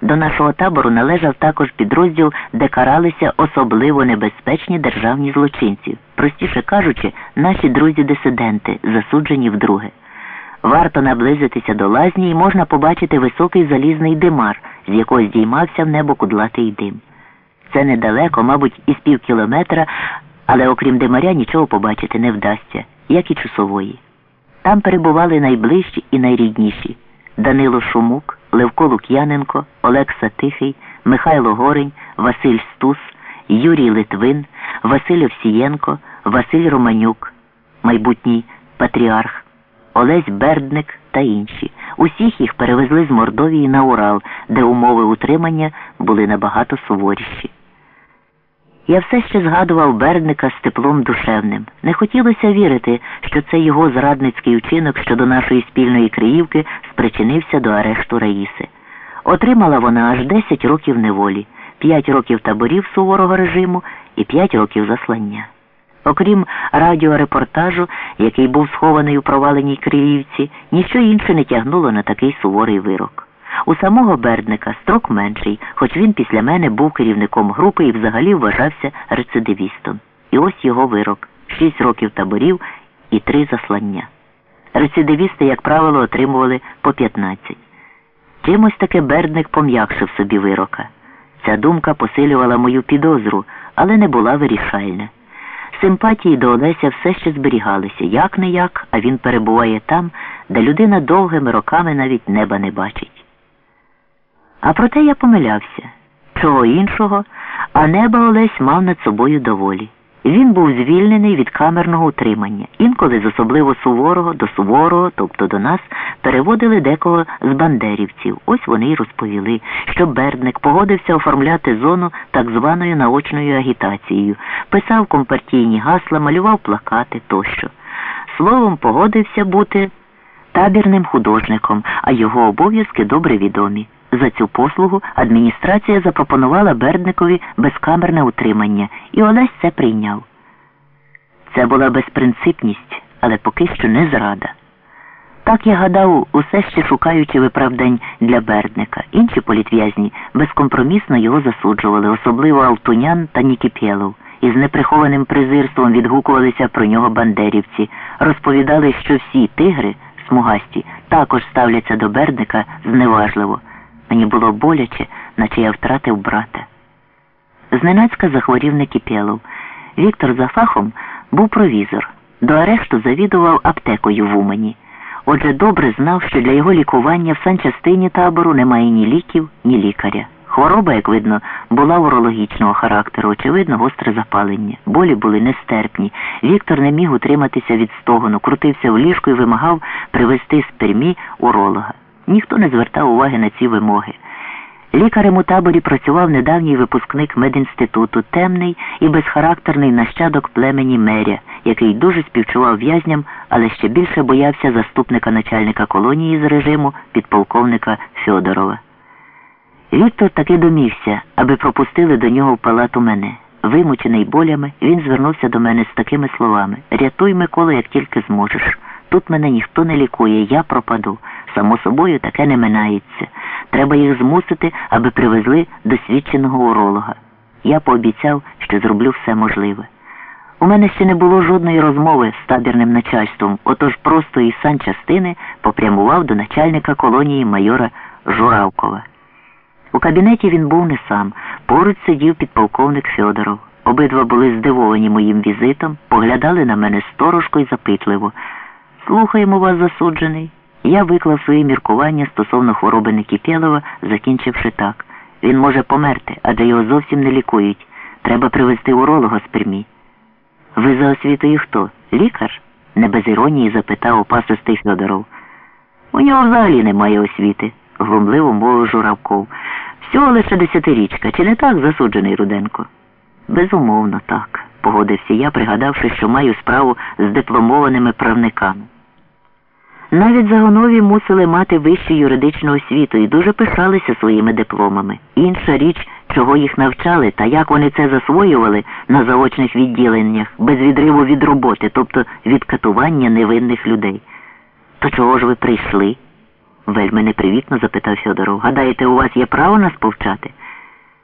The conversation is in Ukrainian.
До нашого табору належав також підрозділ, де каралися особливо небезпечні державні злочинці, простіше кажучи, наші друзі-дисиденти, засуджені вдруге. Варто наблизитися до лазні і можна побачити високий залізний димар, з якого здіймався в небо кудлатий дим. Це недалеко, мабуть, із пів кілометра, але окрім димаря нічого побачити не вдасться, як і часової. Там перебували найближчі і найрідніші Данило Шумук, Левко Лук'яненко, Олекса Тихий, Михайло Горень, Василь Стус, Юрій Литвин, Василь Овсієнко, Василь Романюк, майбутній патріарх, Олесь Бердник та інші. Усіх їх перевезли з Мордовії на Урал, де умови утримання були набагато суворіші. Я все ще згадував Бердника з теплом душевним. Не хотілося вірити, що цей його зрадницький вчинок щодо нашої спільної Криївки спричинився до арешту Раїси. Отримала вона аж 10 років неволі, 5 років таборів суворого режиму і 5 років заслання. Окрім радіорепортажу, який був схований у проваленій Криївці, ніщо інше не тягнуло на такий суворий вирок. У самого Бердника строк менший, хоч він після мене був керівником групи і взагалі вважався рецидивістом. І ось його вирок шість років таборів і три заслання. Рецидивісти, як правило, отримували по 15. Чимось таки Бердник пом'якшив собі вирока. Ця думка посилювала мою підозру, але не була вирішальна. Симпатії до Олеся все ще зберігалися, як не як, а він перебуває там, де людина довгими роками навіть неба не бачить. А проте я помилявся. Чого іншого, а неба Олесь мав над собою доволі. Він був звільнений від камерного утримання. Інколи з особливо суворого до суворого, тобто до нас, переводили декого з бандерівців. Ось вони й розповіли, що Бердник погодився оформляти зону так званою наочною агітацією, писав компартійні гасла, малював плакати тощо. Словом, погодився бути табірним художником, а його обов'язки добре відомі. За цю послугу адміністрація запропонувала Бердникові безкамерне утримання, і Олесь це прийняв. Це була безпринципність, але поки що не зрада. Так я гадав, усе ще шукаючи виправдань для Бердника. Інші політв'язні безкомпромісно його засуджували, особливо Алтунян та Нікіпєлов. Із неприхованим презирством відгукувалися про нього бандерівці, розповідали, що всі тигри, смугасті, також ставляться до Бердника зневажливо. Мені було боляче, наче я втратив брата. Зненацька захворів Некіпєлов. Віктор за фахом був провізор. До арешту завідував аптекою в Умані. Отже, добре знав, що для його лікування в санчастині табору немає ні ліків, ні лікаря. Хвороба, як видно, була урологічного характеру, очевидно, гостре запалення. Болі були нестерпні. Віктор не міг утриматися від стогону, крутився в ліжку і вимагав привезти з пермі уролога. Ніхто не звертав уваги на ці вимоги. Лікарем у таборі працював недавній випускник медінституту, темний і безхарактерний нащадок племені меря, який дуже співчував в'язням, але ще більше боявся заступника начальника колонії з режиму підполковника Фьодорова. Віктор таки домігся, аби пропустили до нього в палату мене. Вимучений болями, він звернувся до мене з такими словами Рятуй, Микола, як тільки зможеш. Тут мене ніхто не лікує, я пропаду. Само собою таке не минається. Треба їх змусити, аби привезли досвідченого уролога. Я пообіцяв, що зроблю все можливе. У мене ще не було жодної розмови з табірним начальством, отож просто із санчастини попрямував до начальника колонії майора Журавкова. У кабінеті він був не сам. Поруч сидів підполковник Федоров. Обидва були здивовані моїм візитом, поглядали на мене сторожко й запитливо. Слухаємо вас, засуджений. Я виклав свої міркування стосовно хвороби Никіпєлова, закінчивши так. Він може померти, адже його зовсім не лікують. Треба привезти уролога з Пермі. Ви за освітою хто? Лікар? не без іронії запитав опасистий Федоров. У нього взагалі немає освіти, глумливо мовив Журавков. Всього лише десятирічка. Чи не так засуджений Руденко? Безумовно, так, погодився я, пригадавши, що маю справу з дипломованими правниками. Навіть загонові мусили мати вищу юридичну освіту і дуже пишалися своїми дипломами. Інша річ, чого їх навчали та як вони це засвоювали на заочних відділеннях, без відриву від роботи, тобто від катування невинних людей. То чого ж ви прийшли? Вельми непривітно запитав Фьодоров. Гадаєте, у вас є право нас повчати?